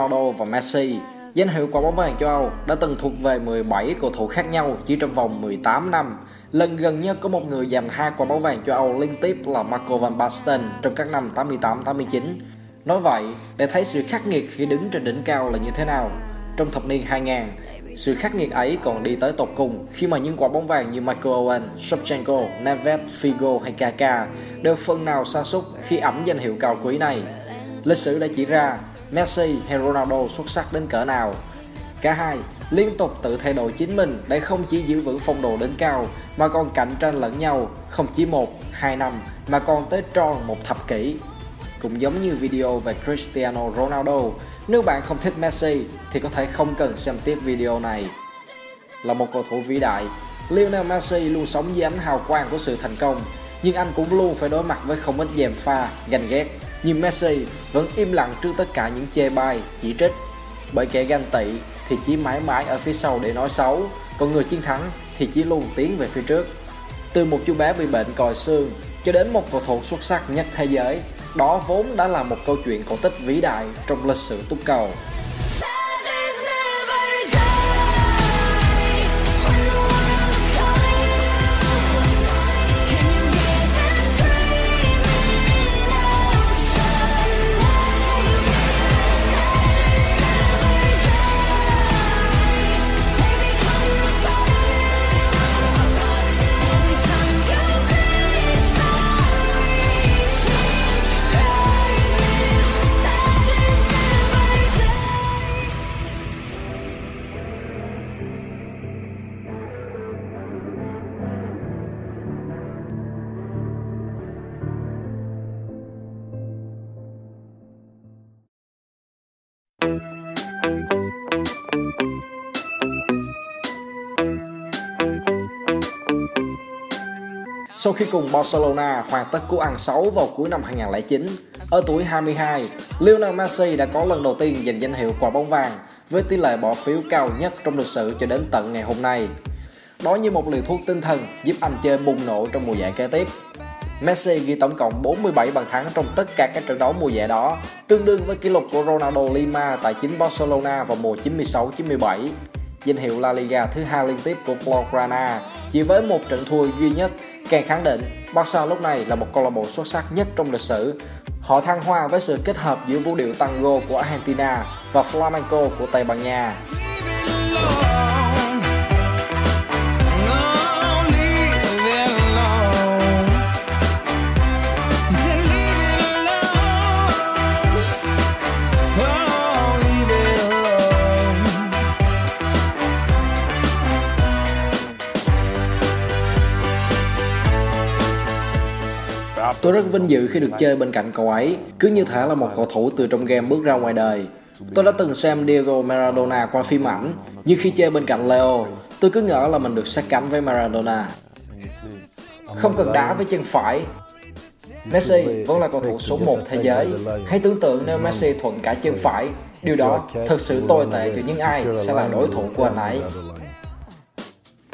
Ronaldo và Messi. Danh hiệu quả bóng vàng châu Âu đã từng thuộc về 17 cầu thủ khác nhau chỉ trong vòng 18 năm. Lần gần nhất có một người giành hai quả bóng vàng châu Âu liên tiếp là Marco van Basten trong các năm 88-89. Nói vậy, để thấy sự khắc nghiệt khi đứng trên đỉnh cao là như thế nào. Trong thập niên 2000, sự khắc nghiệt ấy còn đi tới tột cùng khi mà những quả bóng vàng như Michael Owen, Shevchenko, Neves, Figo hay Kaká đều phần nào sa sút khi ẩm danh hiệu cao quý này. Lịch sử đã chỉ ra Messi hay Ronaldo xuất sắc đến cỡ nào. Cả hai liên tục tự thay đổi chính mình để không chỉ giữ vững phong độ đỉnh cao mà còn cạnh tranh lẫn nhau không chỉ một, hai năm mà còn tới tròn một thập kỷ. Cũng giống như video về Cristiano Ronaldo, nếu bạn không thích Messi thì có thể không cần xem tiếp video này. Là một cầu thủ vĩ đại, Lionel Messi luôn sống dưới ánh hào quang của sự thành công, nhưng anh cũng luôn phải đối mặt với không ít dèm pha, ganh ghét. Nhưng Messi vẫn im lặng trước tất cả những chê bai, chỉ trích. Bởi kẻ ganh tị thì chỉ mãi mãi ở phía sau để nói xấu, còn người chiến thắng thì chỉ luôn tiến về phía trước. Từ một chú bé bị bệnh còi xương cho đến một cầu thủ xuất sắc nhất thế giới, đó vốn đã là một câu chuyện cổ tích vĩ đại trong lịch sử túc cầu. Sau khi cùng Barcelona hoàn tất cú ăn 6 vào cuối năm 2009, ở tuổi 22, Lionel Messi đã có lần đầu tiên giành danh hiệu quả bóng vàng với tỷ lệ bỏ phiếu cao nhất trong lịch sử cho đến tận ngày hôm nay. Đó như một liều thuốc tinh thần giúp anh chơi bùng nổ trong mùa giải kế tiếp. Messi ghi tổng cộng 47 bàn thắng trong tất cả các trận đấu mùa giải đó, tương đương với kỷ lục của Ronaldo Lima tại chính Barcelona vào mùa 96-97. Danh hiệu La Liga thứ hai liên tiếp của Blaugrana chỉ với một trận thua duy nhất càng khẳng định, Barca lúc này là một câu lạc bộ xuất sắc nhất trong lịch sử. Họ thăng hoa với sự kết hợp giữa vũ điệu tango của Argentina và flamenco của Tây Ban Nha. Tôi rất vinh dự khi được chơi bên cạnh cậu ấy, cứ như thể là một cầu thủ từ trong game bước ra ngoài đời. Tôi đã từng xem Diego Maradona qua phim ảnh, nhưng khi chơi bên cạnh Leo, tôi cứ ngỡ là mình được sát cánh với Maradona. Không cần đá với chân phải, Messi vẫn là cầu thủ số 1 thế giới. Hãy tưởng tượng nếu Messi thuận cả chân phải, điều đó thật sự tồi tệ cho những ai sẽ là đối thủ của anh ấy.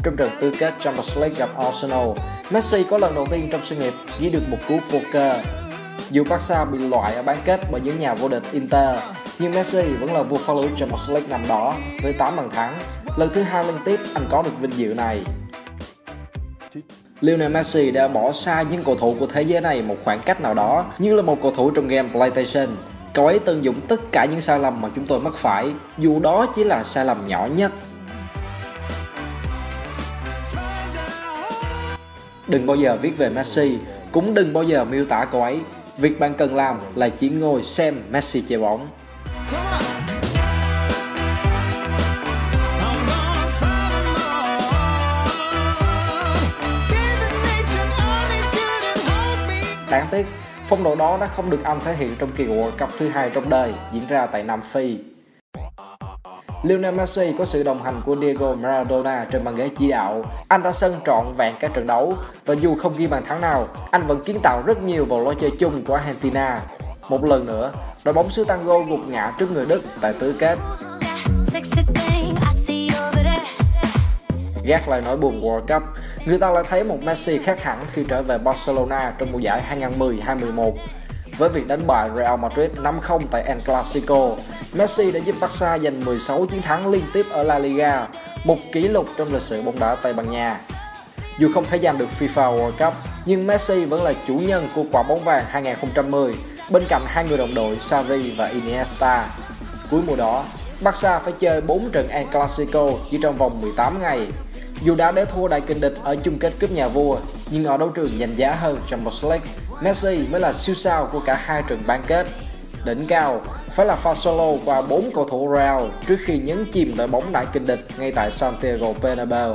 Trong trận tứ kết Champions League gặp Arsenal, Messi có lần đầu tiên trong sự nghiệp ghi được một cú poker. Dù Barca bị loại ở bán kết bởi những nhà vô địch Inter, nhưng Messi vẫn là vua phá lưới Champions League năm đó với 8 bàn thắng. Lần thứ hai liên tiếp anh có được vinh dự này. Lionel Messi đã bỏ xa những cầu thủ của thế giới này một khoảng cách nào đó như là một cầu thủ trong game PlayStation. Cậu ấy tận dụng tất cả những sai lầm mà chúng tôi mắc phải, dù đó chỉ là sai lầm nhỏ nhất Đừng bao giờ viết về Messi, cũng đừng bao giờ miêu tả cậu ấy. Việc bạn cần làm là chỉ ngồi xem Messi chơi bóng. Đáng tiếc, phong độ đó đã không được anh thể hiện trong kỳ World Cup thứ hai trong đời diễn ra tại Nam Phi. Lionel Messi có sự đồng hành của Diego Maradona trên bàn ghế chỉ đạo. Anh đã sân trọn vẹn các trận đấu và dù không ghi bàn thắng nào, anh vẫn kiến tạo rất nhiều vào lối chơi chung của Argentina. Một lần nữa, đội bóng xứ Tango gục ngã trước người Đức tại tứ kết. Gác lại nỗi buồn World Cup, người ta lại thấy một Messi khác hẳn khi trở về Barcelona trong mùa giải 2010-2011 với việc đánh bại Real Madrid 5-0 tại El Clasico. Messi đã giúp Barca giành 16 chiến thắng liên tiếp ở La Liga, một kỷ lục trong lịch sử bóng đá Tây Ban Nha. Dù không thể giành được FIFA World Cup, nhưng Messi vẫn là chủ nhân của quả bóng vàng 2010 bên cạnh hai người đồng đội Xavi và Iniesta. Cuối mùa đó, Barca phải chơi 4 trận El Clasico chỉ trong vòng 18 ngày. Dù đã để thua đại kình địch ở chung kết cúp nhà vua, nhưng ở đấu trường giành giá hơn Champions League, Messi mới là siêu sao của cả hai trận bán kết. Đỉnh cao phải là pha solo qua 4 cầu thủ Real trước khi nhấn chìm đội bóng đại kình địch ngay tại Santiago Bernabeu.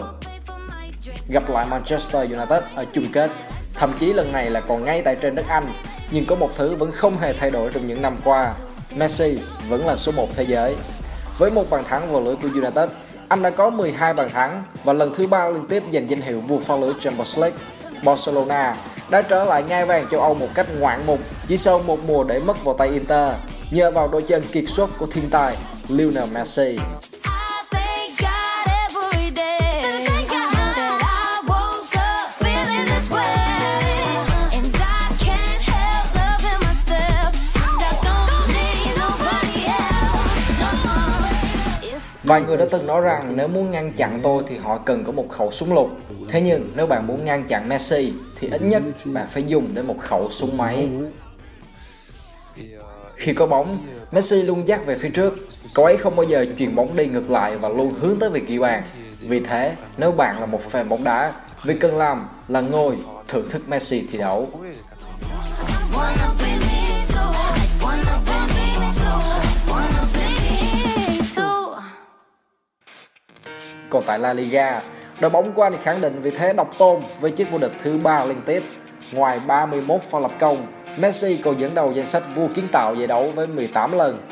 Gặp lại Manchester United ở chung kết, thậm chí lần này là còn ngay tại trên đất Anh, nhưng có một thứ vẫn không hề thay đổi trong những năm qua. Messi vẫn là số 1 thế giới. Với một bàn thắng vào lưới của United, anh đã có 12 bàn thắng và lần thứ ba liên tiếp giành danh hiệu vua phá lưới Champions League. Barcelona đã trở lại ngai vàng châu Âu một cách ngoạn mục chỉ sau một mùa để mất vào tay Inter, nhờ vào đôi chân kiệt xuất của thiên tài Lionel Messi. Vài người đã từng nói rằng nếu muốn ngăn chặn tôi thì họ cần có một khẩu súng lục. Thế nhưng nếu bạn muốn ngăn chặn Messi thì ít nhất bạn phải dùng đến một khẩu súng máy. Khi có bóng, Messi luôn dắt về phía trước. Cậu ấy không bao giờ chuyền bóng đi ngược lại và luôn hướng tới việc ghi bàn. Vì thế, nếu bạn là một fan bóng đá, việc cần làm là ngồi thưởng thức Messi thi đấu. Còn tại La Liga, đội bóng của Anh khẳng định vị thế độc tôn với chiếc vô địch thứ ba liên tiếp. Ngoài 31 pha lập công, Messi còn dẫn đầu danh sách vua kiến tạo giải đấu với 18 lần.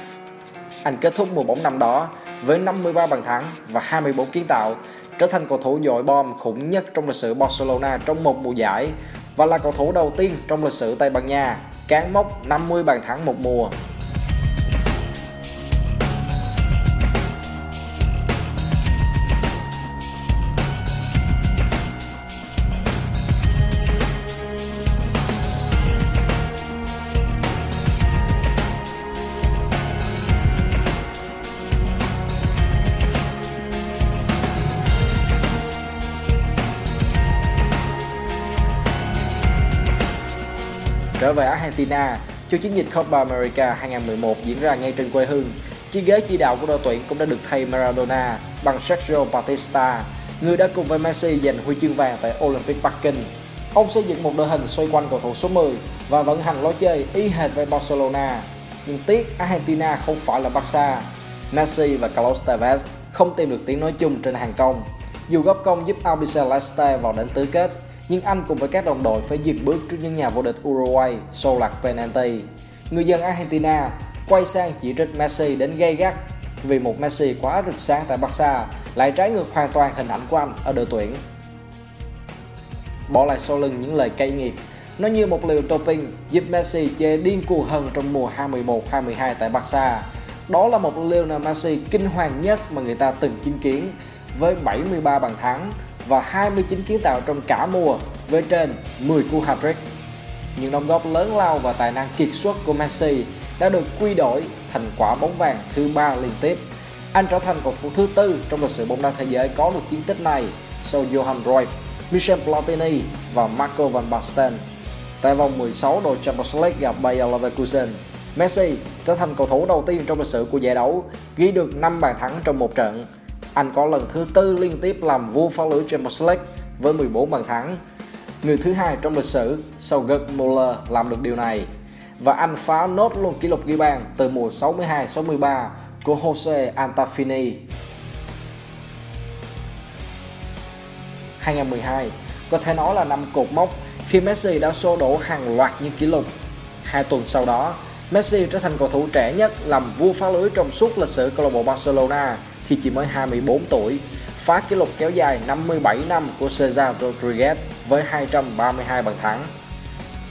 Anh kết thúc mùa bóng năm đó với 53 bàn thắng và 24 kiến tạo, trở thành cầu thủ dội bom khủng nhất trong lịch sử Barcelona trong một mùa giải và là cầu thủ đầu tiên trong lịch sử Tây Ban Nha cán mốc 50 bàn thắng một mùa. Trở về Argentina, cho chiến dịch Copa America 2011 diễn ra ngay trên quê hương, chiếc ghế chỉ đạo của đội tuyển cũng đã được thay Maradona bằng Sergio Batista, người đã cùng với Messi giành huy chương vàng tại Olympic Bắc Kinh. Ông xây dựng một đội hình xoay quanh cầu thủ số 10 và vận hành lối chơi y hệt với Barcelona. Nhưng tiếc Argentina không phải là Barca. Messi và Carlos Tevez không tìm được tiếng nói chung trên hàng công. Dù góp công giúp Albiceleste vào đến tứ kết, nhưng anh cùng với các đồng đội phải dừng bước trước những nhà vô địch Uruguay sâu lạc penalty. Người dân Argentina quay sang chỉ trích Messi đến gay gắt vì một Messi quá rực sáng tại Barca lại trái ngược hoàn toàn hình ảnh của anh ở đội tuyển. Bỏ lại sau lưng những lời cay nghiệt, nó như một liều doping giúp Messi chơi điên cuồng hơn trong mùa 21-22 tại Barca. Đó là một Lionel Messi kinh hoàng nhất mà người ta từng chứng kiến với 73 bàn thắng, và 29 kiến tạo trong cả mùa với trên 10 cú hat-trick. Những đóng góp lớn lao và tài năng kiệt xuất của Messi đã được quy đổi thành quả bóng vàng thứ ba liên tiếp. Anh trở thành cầu thủ thứ tư trong lịch sử bóng đá thế giới có được chiến tích này sau Johan Cruyff, Michel Platini và Marco van Basten. Tại vòng 16 đội Champions League gặp Bayer Leverkusen, Messi trở thành cầu thủ đầu tiên trong lịch sử của giải đấu ghi được 5 bàn thắng trong một trận anh có lần thứ tư liên tiếp làm vua phá lưới Champions League với 14 bàn thắng. Người thứ hai trong lịch sử sau Gerd Müller làm được điều này. Và anh phá nốt luôn kỷ lục ghi bàn từ mùa 62-63 của Jose Antafini. 2012 có thể nói là năm cột mốc khi Messi đã xô đổ hàng loạt những kỷ lục. Hai tuần sau đó, Messi trở thành cầu thủ trẻ nhất làm vua phá lưới trong suốt lịch sử câu lạc bộ Barcelona khi chỉ mới 24 tuổi, phá kỷ lục kéo dài 57 năm của Cesar Rodriguez với 232 bàn thắng.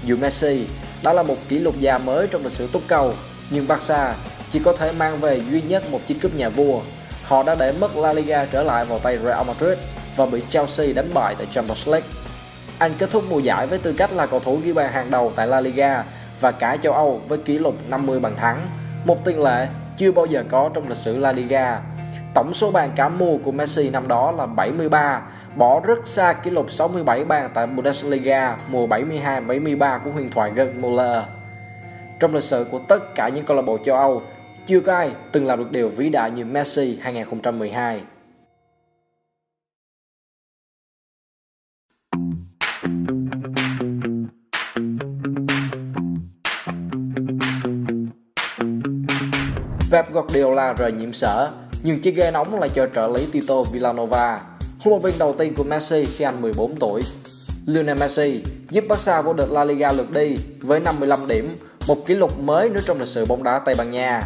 Dù Messi đã là một kỷ lục già mới trong lịch sử túc cầu, nhưng Barca chỉ có thể mang về duy nhất một chiếc cúp nhà vua. Họ đã để mất La Liga trở lại vào tay Real Madrid và bị Chelsea đánh bại tại Champions League. Anh kết thúc mùa giải với tư cách là cầu thủ ghi bàn hàng đầu tại La Liga và cả châu Âu với kỷ lục 50 bàn thắng, một tiền lệ chưa bao giờ có trong lịch sử La Liga. Tổng số bàn cả mùa của Messi năm đó là 73, bỏ rất xa kỷ lục 67 bàn tại Bundesliga mùa 72-73 của huyền thoại Gerd Müller. Trong lịch sử của tất cả những câu lạc bộ châu Âu, chưa có ai từng làm được điều vĩ đại như Messi 2012. Pep Guardiola rời nhiệm sở, nhưng chiếc ghế nóng lại cho trợ lý Tito Villanova, huấn luyện viên đầu tiên của Messi khi anh 14 tuổi. Lionel Messi giúp Barca vô địch La Liga lượt đi với 55 điểm, một kỷ lục mới nữa trong lịch sử bóng đá Tây Ban Nha.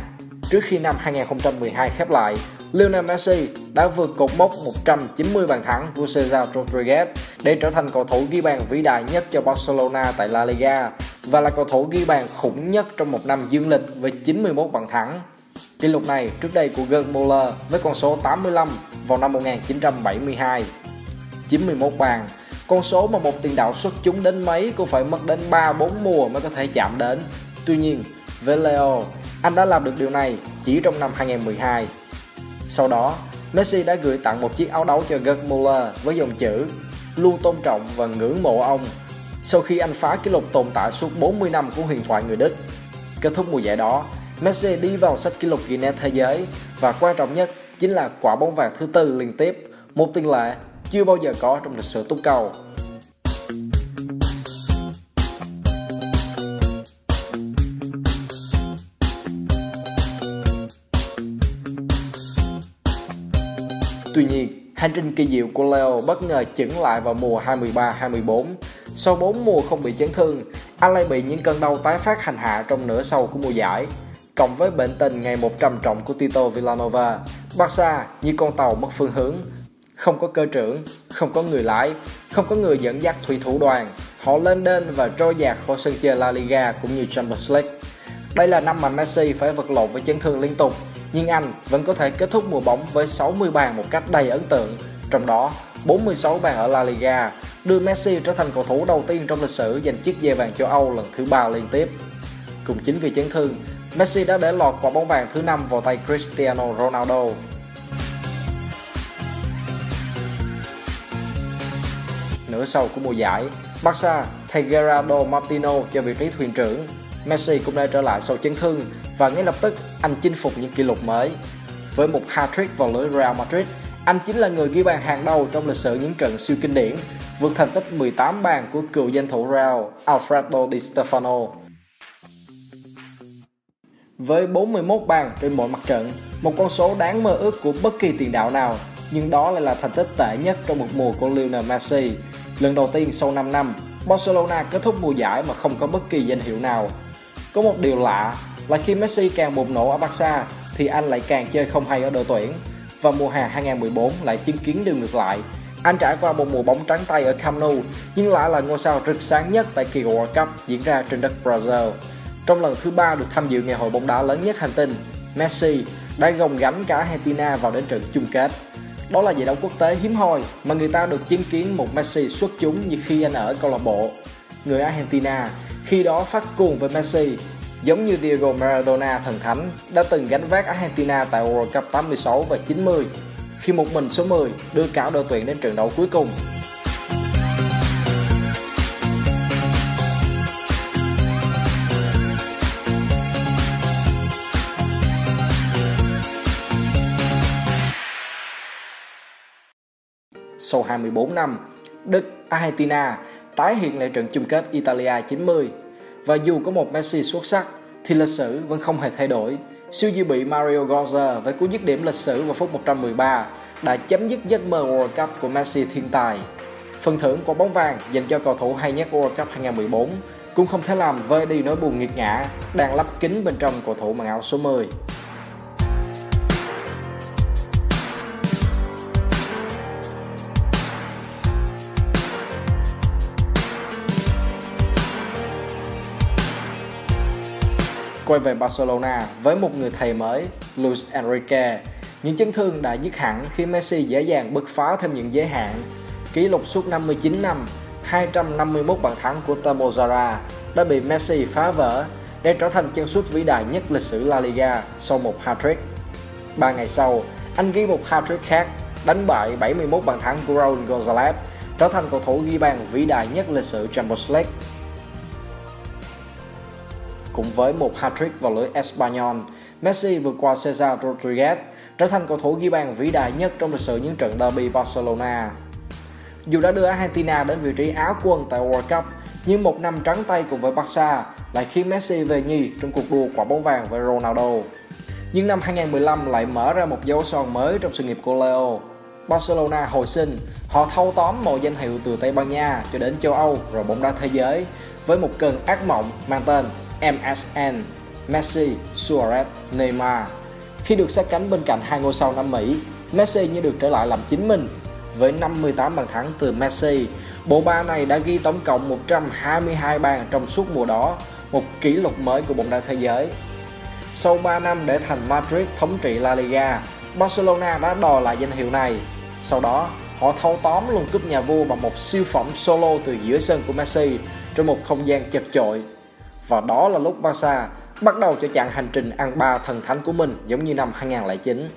Trước khi năm 2012 khép lại, Lionel Messi đã vượt cột mốc 190 bàn thắng của Cesar Rodriguez để trở thành cầu thủ ghi bàn vĩ đại nhất cho Barcelona tại La Liga và là cầu thủ ghi bàn khủng nhất trong một năm dương lịch với 91 bàn thắng. Kỷ lục này trước đây của Gerd Müller với con số 85 vào năm 1972. 91 bàn, con số mà một tiền đạo xuất chúng đến mấy cũng phải mất đến 3-4 mùa mới có thể chạm đến. Tuy nhiên, với Leo, anh đã làm được điều này chỉ trong năm 2012. Sau đó, Messi đã gửi tặng một chiếc áo đấu cho Gerd Müller với dòng chữ luôn tôn trọng và ngưỡng mộ ông sau khi anh phá kỷ lục tồn tại suốt 40 năm của huyền thoại người Đức. Kết thúc mùa giải đó, Messi đi vào sách kỷ lục Guinness thế giới và quan trọng nhất chính là quả bóng vàng thứ tư liên tiếp, một tiền lệ chưa bao giờ có trong lịch sử túc cầu. Tuy nhiên, hành trình kỳ diệu của Leo bất ngờ chững lại vào mùa 23-24. Sau 4 mùa không bị chấn thương, anh lại bị những cơn đau tái phát hành hạ trong nửa sau của mùa giải cộng với bệnh tình ngày một trầm trọng của Tito Villanova, Barca như con tàu mất phương hướng, không có cơ trưởng, không có người lái, không có người dẫn dắt thủy thủ đoàn. Họ lên đên và trôi dạt khỏi sân chơi La Liga cũng như Champions League. Đây là năm mà Messi phải vật lộn với chấn thương liên tục, nhưng anh vẫn có thể kết thúc mùa bóng với 60 bàn một cách đầy ấn tượng, trong đó 46 bàn ở La Liga, đưa Messi trở thành cầu thủ đầu tiên trong lịch sử giành chiếc dây vàng châu Âu lần thứ ba liên tiếp. Cùng chính vì chấn thương, Messi đã để lọt quả bóng vàng thứ năm vào tay Cristiano Ronaldo. Nửa sau của mùa giải, Barca thay Gerardo Martino cho vị trí thuyền trưởng. Messi cũng đã trở lại sau chấn thương và ngay lập tức anh chinh phục những kỷ lục mới. Với một hat-trick vào lưới Real Madrid, anh chính là người ghi bàn hàng đầu trong lịch sử những trận siêu kinh điển, vượt thành tích 18 bàn của cựu danh thủ Real Alfredo Di Stefano với 41 bàn trên mỗi mặt trận, một con số đáng mơ ước của bất kỳ tiền đạo nào, nhưng đó lại là thành tích tệ nhất trong một mùa của Lionel Messi. Lần đầu tiên sau 5 năm, Barcelona kết thúc mùa giải mà không có bất kỳ danh hiệu nào. Có một điều lạ là khi Messi càng bùng nổ ở Barca thì anh lại càng chơi không hay ở đội tuyển và mùa hè 2014 lại chứng kiến điều ngược lại. Anh trải qua một mùa bóng trắng tay ở Camp Nou nhưng lại là ngôi sao rực sáng nhất tại kỳ World Cup diễn ra trên đất Brazil. Trong lần thứ ba được tham dự ngày hội bóng đá lớn nhất hành tinh, Messi đã gồng gánh cả Argentina vào đến trận chung kết. Đó là giải đấu quốc tế hiếm hoi mà người ta được chứng kiến một Messi xuất chúng như khi anh ở câu lạc bộ. Người Argentina khi đó phát cuồng với Messi, giống như Diego Maradona thần thánh đã từng gánh vác Argentina tại World Cup 86 và 90 khi một mình số 10 đưa cả đội tuyển đến trận đấu cuối cùng. Sau 24 năm, Đức Argentina tái hiện lại trận chung kết Italia 90. Và dù có một Messi xuất sắc thì lịch sử vẫn không hề thay đổi. Siêu dư bị Mario Götze với cú dứt điểm lịch sử vào phút 113 đã chấm dứt giấc mơ World Cup của Messi thiên tài. Phần thưởng của bóng vàng dành cho cầu thủ hay nhất World Cup 2014 cũng không thể làm vơi đi nỗi buồn nghiệt ngã đang lấp kín bên trong cầu thủ mặc áo số 10. Quay về Barcelona với một người thầy mới, Luis Enrique. Những chấn thương đã dứt hẳn khi Messi dễ dàng bứt phá thêm những giới hạn. Kỷ lục suốt 59 năm, 251 bàn thắng của Tamozara đã bị Messi phá vỡ để trở thành chân sút vĩ đại nhất lịch sử La Liga sau một hat-trick. Ba ngày sau, anh ghi một hat-trick khác, đánh bại 71 bàn thắng của Raul Gonzalez, trở thành cầu thủ ghi bàn vĩ đại nhất lịch sử Champions League. Cùng với một hat-trick vào lưới Espanyol, Messi vượt qua Cesar Rodriguez, trở thành cầu thủ ghi bàn vĩ đại nhất trong lịch sử những trận derby Barcelona. Dù đã đưa Argentina đến vị trí Á quân tại World Cup, nhưng một năm trắng tay cùng với Barca lại khiến Messi về nhì trong cuộc đua quả bóng vàng với Ronaldo. Nhưng năm 2015 lại mở ra một dấu son mới trong sự nghiệp của Leo. Barcelona hồi sinh, họ thâu tóm mọi danh hiệu từ Tây Ban Nha cho đến châu Âu rồi bóng đá thế giới với một cơn ác mộng mang tên MSN, Messi, Suarez, Neymar. Khi được sát cánh bên cạnh hai ngôi sao Nam Mỹ, Messi như được trở lại làm chính mình với 58 bàn thắng từ Messi. Bộ ba này đã ghi tổng cộng 122 bàn trong suốt mùa đó, một kỷ lục mới của bóng đá thế giới. Sau 3 năm để thành Madrid thống trị La Liga, Barcelona đã đòi lại danh hiệu này. Sau đó, họ thâu tóm luôn cúp nhà vua bằng một siêu phẩm solo từ giữa sân của Messi trong một không gian chật chội. Và đó là lúc Barca bắt đầu cho chặng hành trình ăn ba thần thánh của mình giống như năm 2009.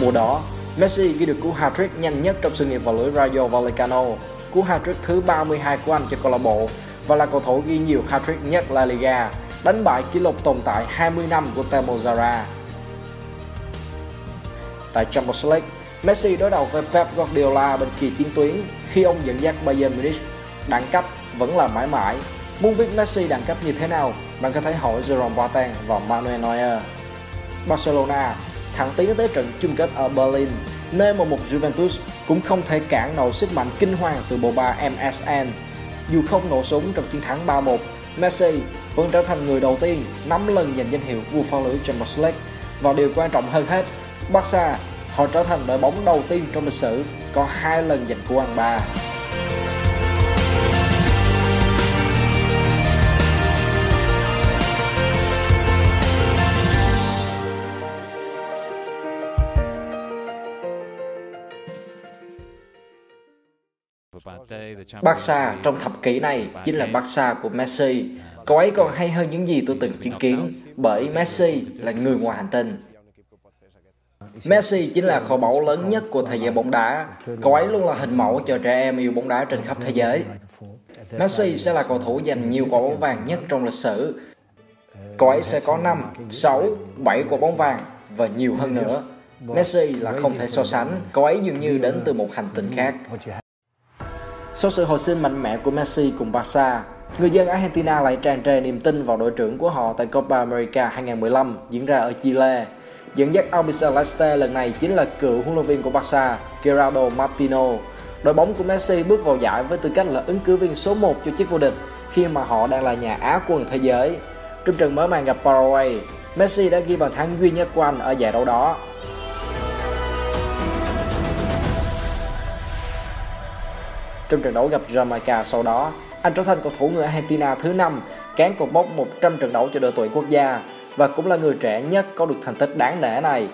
Mùa đó, Messi ghi được cú hat-trick nhanh nhất trong sự nghiệp vào lưới Rayo Vallecano, cú hat-trick thứ 32 của anh cho câu lạc bộ và là cầu thủ ghi nhiều hat-trick nhất La Liga, đánh bại kỷ lục tồn tại 20 năm của Temo Zara. Tại Champions League, Messi đối đầu với Pep Guardiola bên kia chiến tuyến khi ông dẫn dắt Bayern Munich. Đẳng cấp vẫn là mãi mãi. Muốn biết Messi đẳng cấp như thế nào, bạn có thể hỏi Jerome Boateng và Manuel Neuer. Barcelona thẳng tiến tới trận chung kết ở Berlin, nơi mà một Juventus cũng không thể cản nổi sức mạnh kinh hoàng từ bộ ba MSN. Dù không nổ súng trong chiến thắng 3-1, Messi vẫn trở thành người đầu tiên 5 lần giành danh hiệu vua phá lưới Champions League và điều quan trọng hơn hết, Barca họ trở thành đội bóng đầu tiên trong lịch sử có hai lần giành cú ăn ba. Barca trong thập kỷ này chính là Barca của Messi. Cậu ấy còn hay hơn những gì tôi từng chứng kiến bởi Messi là người ngoài hành tinh. Messi chính là kho báu lớn nhất của thời giới bóng đá. Cậu ấy luôn là hình mẫu cho trẻ em yêu bóng đá trên khắp thế giới. Messi sẽ là cầu thủ giành nhiều quả bóng vàng nhất trong lịch sử. Cậu ấy sẽ có 5, 6, 7 quả bóng vàng và nhiều hơn nữa. Messi là không thể so sánh, cậu ấy dường như đến từ một hành tinh khác. Sau sự hồi sinh mạnh mẽ của Messi cùng Barca, người dân Argentina lại tràn trề niềm tin vào đội trưởng của họ tại Copa America 2015 diễn ra ở Chile. Dẫn dắt Albiceleste lần này chính là cựu huấn luyện viên của Barca, Gerardo Martino. Đội bóng của Messi bước vào giải với tư cách là ứng cử viên số 1 cho chiếc vô địch khi mà họ đang là nhà Á quân thế giới. Trong trận mở màn gặp Paraguay, Messi đã ghi bàn thắng duy nhất của anh ở giải đấu đó Trong trận đấu gặp Jamaica sau đó, anh trở thành cầu thủ người Argentina thứ 5 cán cột mốc 100 trận đấu cho đội tuyển quốc gia và cũng là người trẻ nhất có được thành tích đáng nể này.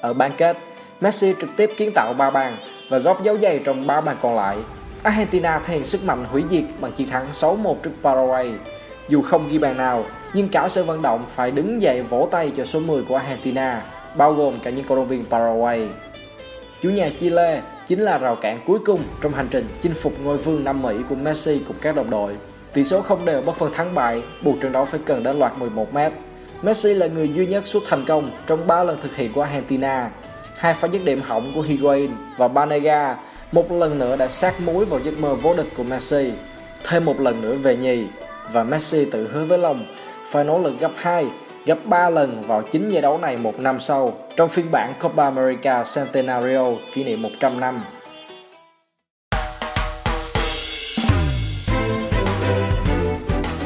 Ở bán kết, Messi trực tiếp kiến tạo 3 bàn và góp dấu giày trong 3 bàn còn lại. Argentina thể hiện sức mạnh hủy diệt bằng chiến thắng 6-1 trước Paraguay. Dù không ghi bàn nào, nhưng cả sân vận động phải đứng dậy vỗ tay cho số 10 của Argentina, bao gồm cả những cầu thủ viên Paraguay. Chủ nhà Chile chính là rào cản cuối cùng trong hành trình chinh phục ngôi vương Nam Mỹ của Messi cùng các đồng đội. Tỷ số không đều bất phân thắng bại, buộc trận đấu phải cần đến loạt 11 mét. Messi là người duy nhất xuất thành công trong 3 lần thực hiện của Argentina. Hai pha dứt điểm hỏng của Higuain và Banega một lần nữa đã sát muối vào giấc mơ vô địch của Messi. Thêm một lần nữa về nhì và Messi tự hứa với lòng phải nỗ lực gấp 2 gấp 3 lần vào chính giải đấu này một năm sau trong phiên bản Copa America Centenario kỷ niệm 100 năm.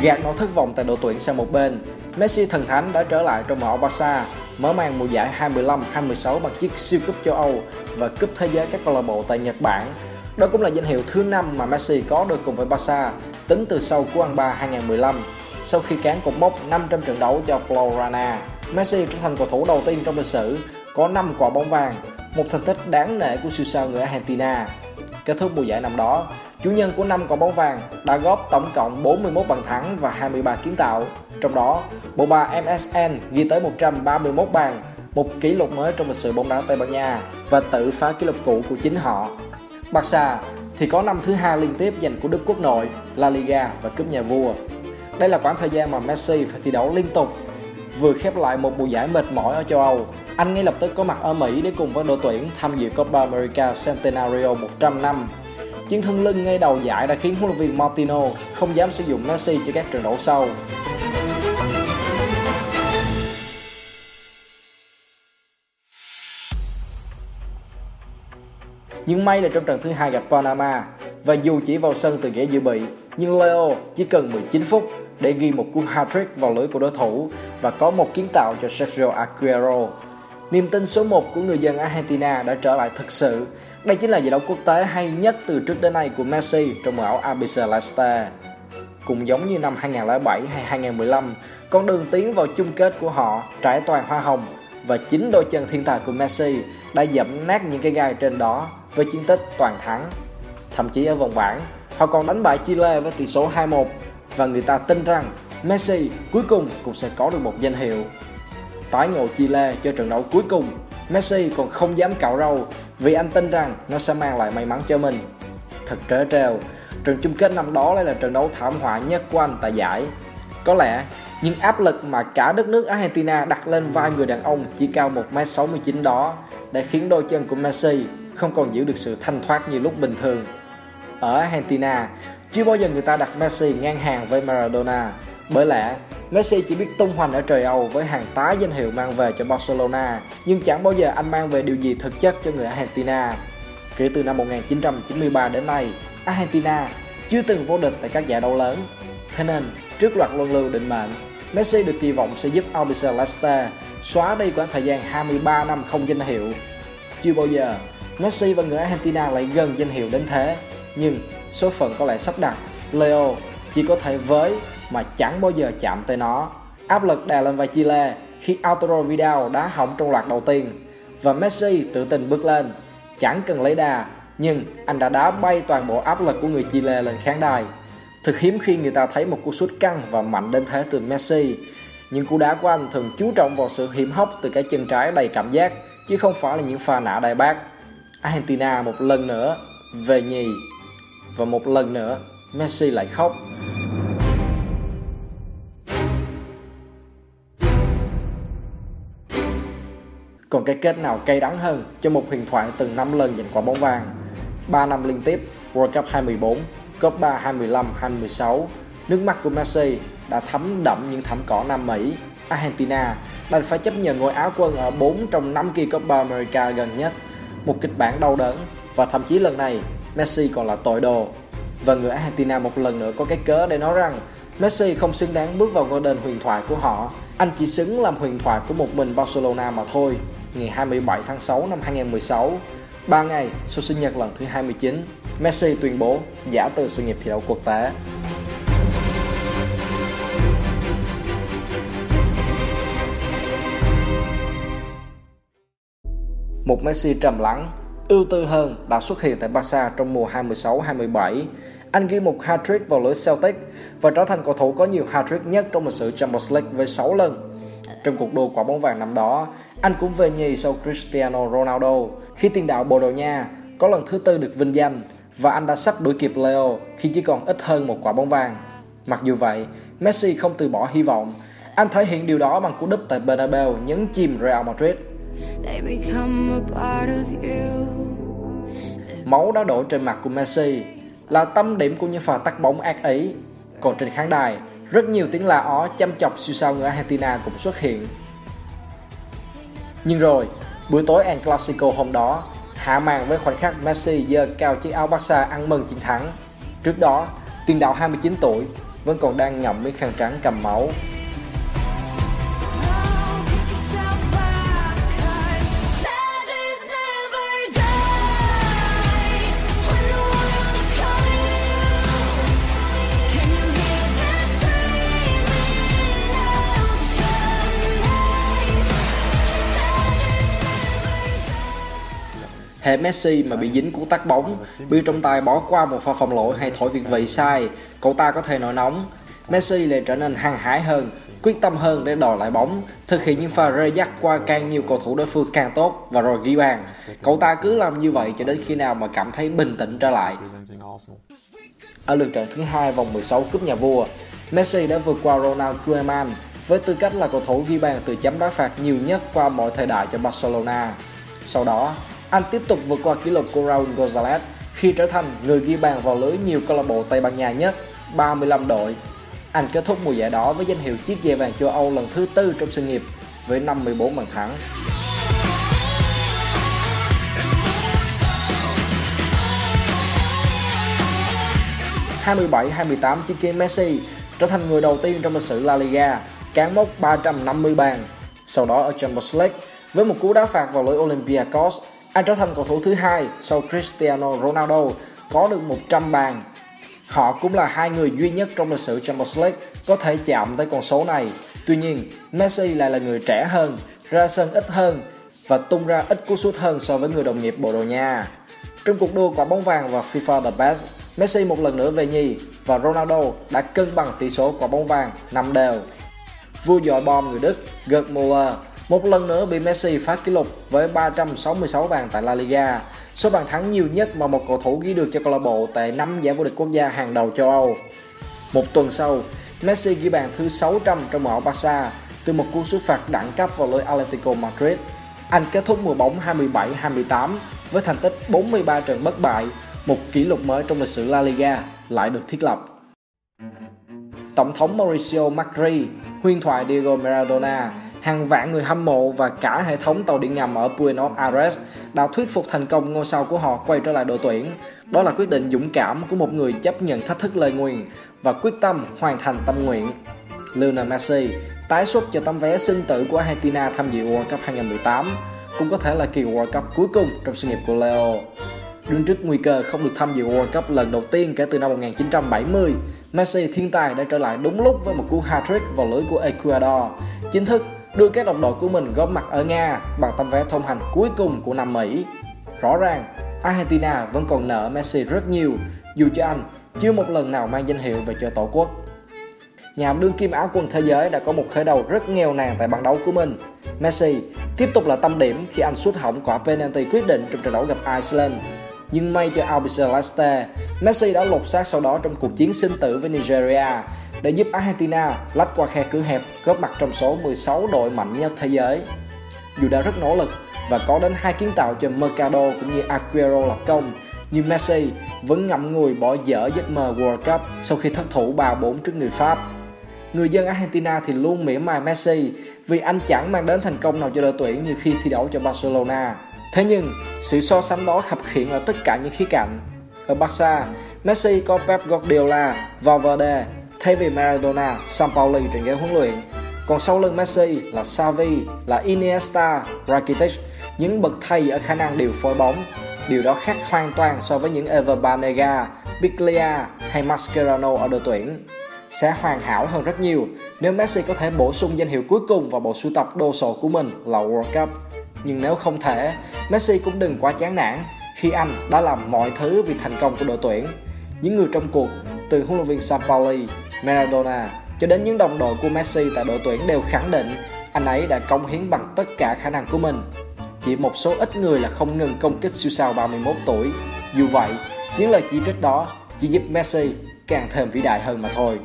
Gạt nỗi thất vọng tại đội tuyển sang một bên, Messi thần thánh đã trở lại trong màu Barca, mở màn mùa giải 25-26 bằng chiếc siêu cúp châu Âu và cúp thế giới các câu lạc bộ tại Nhật Bản. Đó cũng là danh hiệu thứ năm mà Messi có được cùng với Barca tính từ sau cú ăn ba 2015 sau khi cán cột mốc 500 trận đấu cho Florana. Messi trở thành cầu thủ đầu tiên trong lịch sử có 5 quả bóng vàng, một thành tích đáng nể của siêu sao người Argentina. Kết thúc mùa giải năm đó, chủ nhân của 5 quả bóng vàng đã góp tổng cộng 41 bàn thắng và 23 kiến tạo. Trong đó, bộ ba MSN ghi tới 131 bàn, một kỷ lục mới trong lịch sử bóng đá Tây Ban Nha và tự phá kỷ lục cũ của chính họ. Barca thì có năm thứ hai liên tiếp giành của Đức quốc nội, La Liga và cúp nhà vua. Đây là khoảng thời gian mà Messi phải thi đấu liên tục. Vừa khép lại một mùa giải mệt mỏi ở châu Âu, anh ngay lập tức có mặt ở Mỹ để cùng với đội tuyển tham dự Copa America Centenario 100 năm. Chiến thương lưng ngay đầu giải đã khiến huấn luyện viên Martino không dám sử dụng Messi cho các trận đấu sau. Nhưng may là trong trận thứ hai gặp Panama và dù chỉ vào sân từ ghế dự bị, nhưng Leo chỉ cần 19 phút để ghi một cú hat-trick vào lưới của đối thủ và có một kiến tạo cho Sergio Aguero. Niềm tin số 1 của người dân Argentina đã trở lại thực sự. Đây chính là giải đấu quốc tế hay nhất từ trước đến nay của Messi trong màu áo ABC Leicester. Cũng giống như năm 2007 hay 2015, con đường tiến vào chung kết của họ trải toàn hoa hồng và chính đôi chân thiên tài của Messi đã dẫm nát những cái gai trên đó với chiến tích toàn thắng. Thậm chí ở vòng bảng, họ còn đánh bại Chile với tỷ số 2-1 và người ta tin rằng Messi cuối cùng cũng sẽ có được một danh hiệu. Tái ngộ Chile cho trận đấu cuối cùng, Messi còn không dám cạo râu vì anh tin rằng nó sẽ mang lại may mắn cho mình. Thật trớ trêu, trận chung kết năm đó lại là trận đấu thảm họa nhất của anh tại giải. Có lẽ những áp lực mà cả đất nước Argentina đặt lên vai người đàn ông chỉ cao 1m69 đó đã khiến đôi chân của Messi không còn giữ được sự thanh thoát như lúc bình thường. Ở Argentina, chưa bao giờ người ta đặt Messi ngang hàng với Maradona, bởi lẽ Messi chỉ biết tung hoành ở trời Âu với hàng tá danh hiệu mang về cho Barcelona, nhưng chẳng bao giờ anh mang về điều gì thực chất cho người Argentina. Kể từ năm 1993 đến nay, Argentina chưa từng vô địch tại các giải đấu lớn. Thế nên, trước loạt luân lưu định mệnh, Messi được kỳ vọng sẽ giúp Albion Leicester xóa đi quãng thời gian 23 năm không danh hiệu. Chưa bao giờ Messi và người Argentina lại gần danh hiệu đến thế, nhưng số phận có lẽ sắp đặt, Leo chỉ có thể với mà chẳng bao giờ chạm tới nó. Áp lực đè lên vai Chile khi Arturo Vidal đá hỏng trong loạt đầu tiên và Messi tự tin bước lên. Chẳng cần lấy đà, nhưng anh đã đá bay toàn bộ áp lực của người Chile lên khán đài. Thực hiếm khi người ta thấy một cú sút căng và mạnh đến thế từ Messi. Nhưng cú đá của anh thường chú trọng vào sự hiểm hóc từ cái chân trái đầy cảm giác, chứ không phải là những pha nã đại bác. Argentina một lần nữa về nhì và một lần nữa Messi lại khóc. Còn cái kết nào cay đắng hơn cho một huyền thoại từng 5 lần giành quả bóng vàng 3 năm liên tiếp World Cup 2014, Copa 2015, 2016 Nước mắt của Messi đã thấm đậm những thảm cỏ Nam Mỹ Argentina đành phải chấp nhận ngôi áo quân ở 4 trong 5 kỳ Copa America gần nhất một kịch bản đau đớn và thậm chí lần này Messi còn là tội đồ. Và người Argentina một lần nữa có cái cớ để nói rằng Messi không xứng đáng bước vào ngôi đền huyền thoại của họ. Anh chỉ xứng làm huyền thoại của một mình Barcelona mà thôi. Ngày 27 tháng 6 năm 2016, 3 ngày sau sinh nhật lần thứ 29, Messi tuyên bố giả từ sự nghiệp thi đấu quốc tế. Một Messi trầm lắng, ưu tư hơn đã xuất hiện tại Barca trong mùa 2016-27. Anh ghi một hat-trick vào lưới Celtic và trở thành cầu thủ có nhiều hat-trick nhất trong lịch sử Champions League với 6 lần. Trong cuộc đua quả bóng vàng năm đó, anh cũng về nhì sau Cristiano Ronaldo khi tiền đạo Bồ Đào Nha có lần thứ tư được vinh danh và anh đã sắp đuổi kịp Leo khi chỉ còn ít hơn một quả bóng vàng. Mặc dù vậy, Messi không từ bỏ hy vọng. Anh thể hiện điều đó bằng cú đúp tại Bernabeu nhấn chìm Real Madrid Máu đã đổ trên mặt của Messi là tâm điểm của những pha tắt bóng ác ý. Còn trên khán đài, rất nhiều tiếng la ó chăm chọc siêu sao người Argentina cũng xuất hiện. Nhưng rồi, buổi tối El Clasico hôm đó, hạ màn với khoảnh khắc Messi giơ cao chiếc áo Barca ăn mừng chiến thắng. Trước đó, tiền đạo 29 tuổi vẫn còn đang ngậm miếng khăn trắng cầm máu Hệ Messi mà bị dính cú tắt bóng, bị trong tay bỏ qua một pha phòng lỗi hay thổi việc vị sai, cậu ta có thể nổi nóng. Messi lại trở nên hăng hái hơn, quyết tâm hơn để đòi lại bóng, thực hiện những pha rê dắt qua càng nhiều cầu thủ đối phương càng tốt và rồi ghi bàn. Cậu ta cứ làm như vậy cho đến khi nào mà cảm thấy bình tĩnh trở lại. Ở lượt trận thứ hai vòng 16 cúp nhà vua, Messi đã vượt qua Ronald Koeman với tư cách là cầu thủ ghi bàn từ chấm đá phạt nhiều nhất qua mọi thời đại cho Barcelona. Sau đó, anh tiếp tục vượt qua kỷ lục của Raul Gonzalez khi trở thành người ghi bàn vào lưới nhiều câu lạc bộ Tây Ban Nha nhất, 35 đội. Anh kết thúc mùa giải đó với danh hiệu chiếc giày vàng châu Âu lần thứ tư trong sự nghiệp với 54 bàn thắng. 27-28 chứng kiến Messi trở thành người đầu tiên trong lịch sử La Liga cán mốc 350 bàn. Sau đó ở Champions League, với một cú đá phạt vào lưới Olympiacos, anh trở thành cầu thủ thứ hai sau Cristiano Ronaldo có được 100 bàn. Họ cũng là hai người duy nhất trong lịch sử Champions League có thể chạm tới con số này. Tuy nhiên, Messi lại là người trẻ hơn, ra sân ít hơn và tung ra ít cú sút hơn so với người đồng nghiệp Bồ Đào Nha. Trong cuộc đua quả bóng vàng và FIFA The Best, Messi một lần nữa về nhì và Ronaldo đã cân bằng tỷ số quả bóng vàng 5 đều. Vua dội bom người Đức Gerd Müller một lần nữa bị Messi phá kỷ lục với 366 bàn tại La Liga, số bàn thắng nhiều nhất mà một cầu thủ ghi được cho câu lạc bộ tại năm giải vô địch quốc gia hàng đầu châu Âu. Một tuần sau, Messi ghi bàn thứ 600 trong màu Barca từ một cú sút phạt đẳng cấp vào lưới Atletico Madrid. Anh kết thúc mùa bóng 27-28 với thành tích 43 trận bất bại một kỷ lục mới trong lịch sử La Liga lại được thiết lập. Tổng thống Mauricio Macri, huyền thoại Diego Maradona, hàng vạn người hâm mộ và cả hệ thống tàu điện ngầm ở Buenos Aires đã thuyết phục thành công ngôi sao của họ quay trở lại đội tuyển. Đó là quyết định dũng cảm của một người chấp nhận thách thức lời nguyền và quyết tâm hoàn thành tâm nguyện. Lionel Messi tái xuất cho tấm vé sinh tử của Argentina tham dự World Cup 2018 cũng có thể là kỳ World Cup cuối cùng trong sự nghiệp của Leo. Đứng trước nguy cơ không được tham dự World Cup lần đầu tiên kể từ năm 1970, Messi thiên tài đã trở lại đúng lúc với một cú hat-trick vào lưới của Ecuador, chính thức đưa các đồng đội của mình góp mặt ở Nga bằng tấm vé thông hành cuối cùng của năm Mỹ. Rõ ràng, Argentina vẫn còn nợ Messi rất nhiều, dù cho anh chưa một lần nào mang danh hiệu về cho tổ quốc. Nhà đương kim áo quân thế giới đã có một khởi đầu rất nghèo nàn tại bảng đấu của mình. Messi tiếp tục là tâm điểm khi anh sút hỏng quả penalty quyết định trong trận đấu gặp Iceland nhưng may cho Albiceleste, Messi đã lột xác sau đó trong cuộc chiến sinh tử với Nigeria để giúp Argentina lách qua khe cửa hẹp góp mặt trong số 16 đội mạnh nhất thế giới. Dù đã rất nỗ lực và có đến hai kiến tạo cho Mercado cũng như Aguero lập công, nhưng Messi vẫn ngậm ngùi bỏ dở giấc mơ World Cup sau khi thất thủ 3-4 trước người Pháp. Người dân Argentina thì luôn mỉa mai Messi vì anh chẳng mang đến thành công nào cho đội tuyển như khi thi đấu cho Barcelona. Thế nhưng, sự so sánh đó khập khiển ở tất cả những khía cạnh. Ở Barca, Messi có Pep Guardiola, Valverde thay vì Maradona, Sampaoli trên ghế huấn luyện. Còn sau lưng Messi là Xavi, là Iniesta, Rakitic, những bậc thầy ở khả năng điều phối bóng. Điều đó khác hoàn toàn so với những Ever Banega, Biglia hay Mascherano ở đội tuyển. Sẽ hoàn hảo hơn rất nhiều nếu Messi có thể bổ sung danh hiệu cuối cùng vào bộ sưu tập đồ sộ của mình là World Cup. Nhưng nếu không thể, Messi cũng đừng quá chán nản khi anh đã làm mọi thứ vì thành công của đội tuyển. Những người trong cuộc, từ huấn luyện viên Sampaoli, Maradona cho đến những đồng đội của Messi tại đội tuyển đều khẳng định anh ấy đã cống hiến bằng tất cả khả năng của mình. Chỉ một số ít người là không ngừng công kích siêu sao 31 tuổi. Dù vậy, những lời chỉ trích đó chỉ giúp Messi càng thêm vĩ đại hơn mà thôi.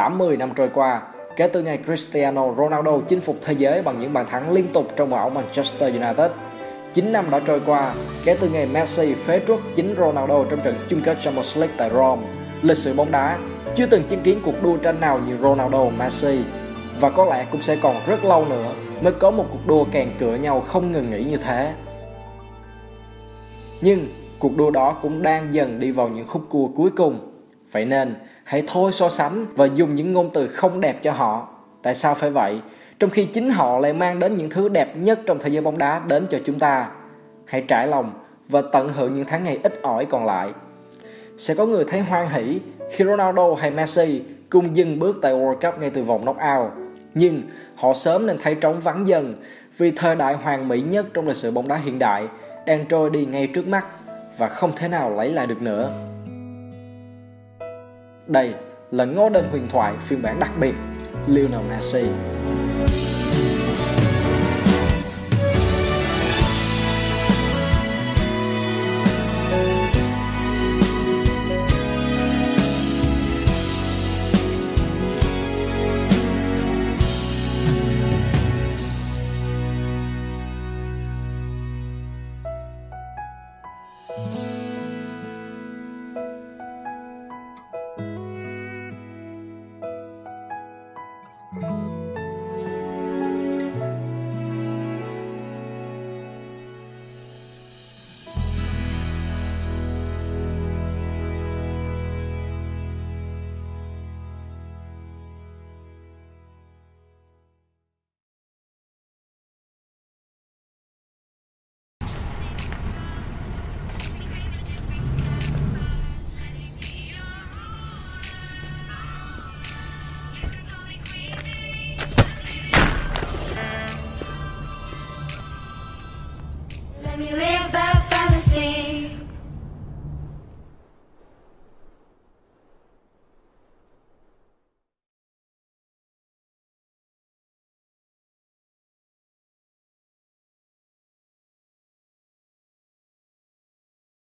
Đã 10 năm trôi qua, kể từ ngày Cristiano Ronaldo chinh phục thế giới bằng những bàn thắng liên tục trong áo Manchester United. 9 năm đã trôi qua kể từ ngày Messi phế truất chính Ronaldo trong trận chung kết Champions League tại Rome. Lịch sử bóng đá chưa từng chứng kiến cuộc đua tranh nào như Ronaldo Messi và có lẽ cũng sẽ còn rất lâu nữa mới có một cuộc đua kèn cửa nhau không ngừng nghỉ như thế. Nhưng cuộc đua đó cũng đang dần đi vào những khúc cua cuối cùng. Vậy nên, hãy thôi so sánh và dùng những ngôn từ không đẹp cho họ. Tại sao phải vậy? trong khi chính họ lại mang đến những thứ đẹp nhất trong thế giới bóng đá đến cho chúng ta. Hãy trải lòng và tận hưởng những tháng ngày ít ỏi còn lại. Sẽ có người thấy hoan hỷ khi Ronaldo hay Messi cùng dừng bước tại World Cup ngay từ vòng knockout. Nhưng họ sớm nên thấy trống vắng dần vì thời đại hoàn mỹ nhất trong lịch sử bóng đá hiện đại đang trôi đi ngay trước mắt và không thể nào lấy lại được nữa. Đây là ngô đơn huyền thoại phiên bản đặc biệt Lionel Messi. Thank